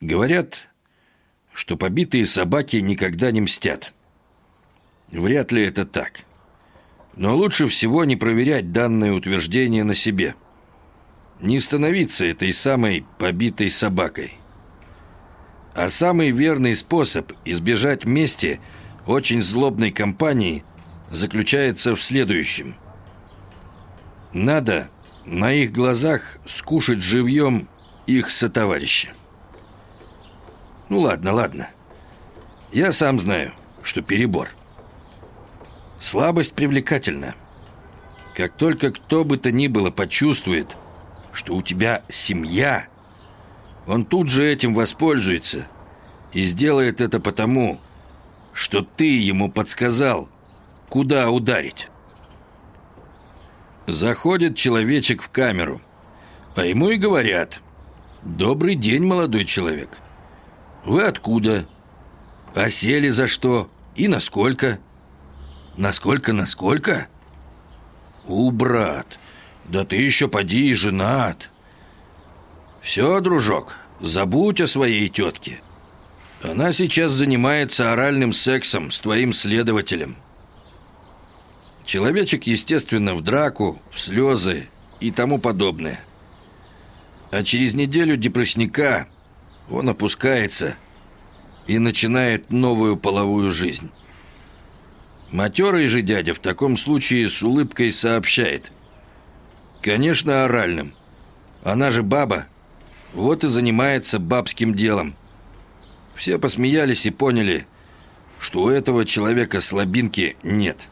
Говорят, что побитые собаки никогда не мстят. Вряд ли это так. Но лучше всего не проверять данное утверждение на себе. Не становиться этой самой побитой собакой. А самый верный способ избежать мести очень злобной компании заключается в следующем. Надо на их глазах скушать живьем их сотоварища. Ну ладно, ладно. Я сам знаю, что перебор. Слабость привлекательна. Как только кто бы то ни было почувствует, что у тебя семья, он тут же этим воспользуется и сделает это потому, что ты ему подсказал, куда ударить. Заходит человечек в камеру, а ему и говорят «Добрый день, молодой человек. Вы откуда? А сели за что? И насколько?» Насколько, насколько? У, брат, да ты еще поди и женат. Все, дружок, забудь о своей тетке. Она сейчас занимается оральным сексом с твоим следователем. Человечек, естественно, в драку, в слезы и тому подобное. А через неделю депрессника он опускается и начинает новую половую жизнь. Матерый же дядя в таком случае с улыбкой сообщает. Конечно, оральным. Она же баба. Вот и занимается бабским делом. Все посмеялись и поняли, что у этого человека слабинки нет.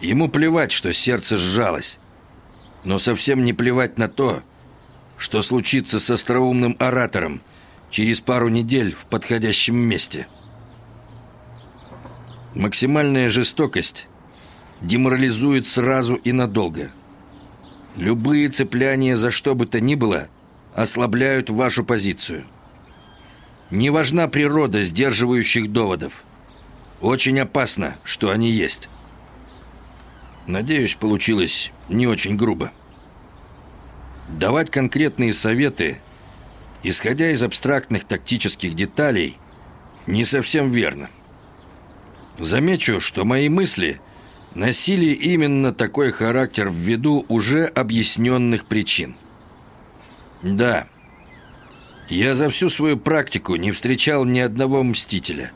Ему плевать, что сердце сжалось. Но совсем не плевать на то, что случится с остроумным оратором через пару недель в подходящем месте. Максимальная жестокость деморализует сразу и надолго. Любые цепляния за что бы то ни было ослабляют вашу позицию. Не важна природа сдерживающих доводов. Очень опасно, что они есть. Надеюсь, получилось не очень грубо. Давать конкретные советы, исходя из абстрактных тактических деталей, не совсем верно. Замечу, что мои мысли носили именно такой характер ввиду уже объясненных причин. Да, я за всю свою практику не встречал ни одного мстителя.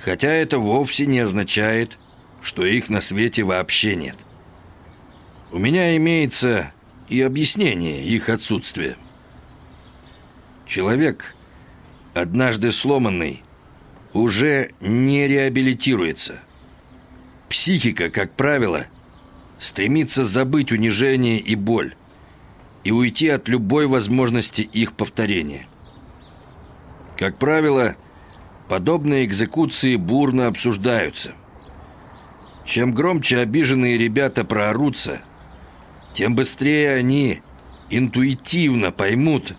Хотя это вовсе не означает, что их на свете вообще нет. У меня имеется и объяснение их отсутствия. Человек, однажды сломанный, уже не реабилитируется. Психика, как правило, стремится забыть унижение и боль и уйти от любой возможности их повторения. Как правило, подобные экзекуции бурно обсуждаются. Чем громче обиженные ребята проорутся, тем быстрее они интуитивно поймут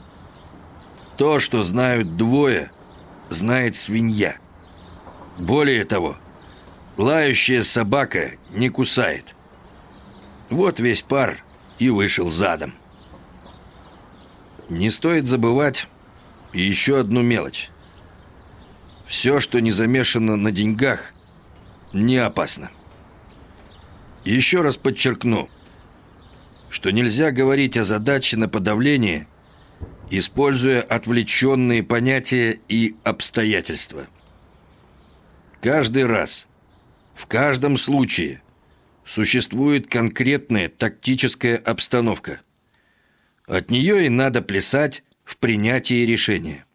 то, что знают двое, знает свинья – более того, лающая собака не кусает. Вот весь пар и вышел задом. Не стоит забывать еще одну мелочь. Все, что не замешано на деньгах, не опасно. Еще раз подчеркну, что нельзя говорить о задаче на подавление, используя отвлеченные понятия и обстоятельства – Каждый раз, в каждом случае существует конкретная тактическая обстановка. От нее и надо плясать в принятии решения.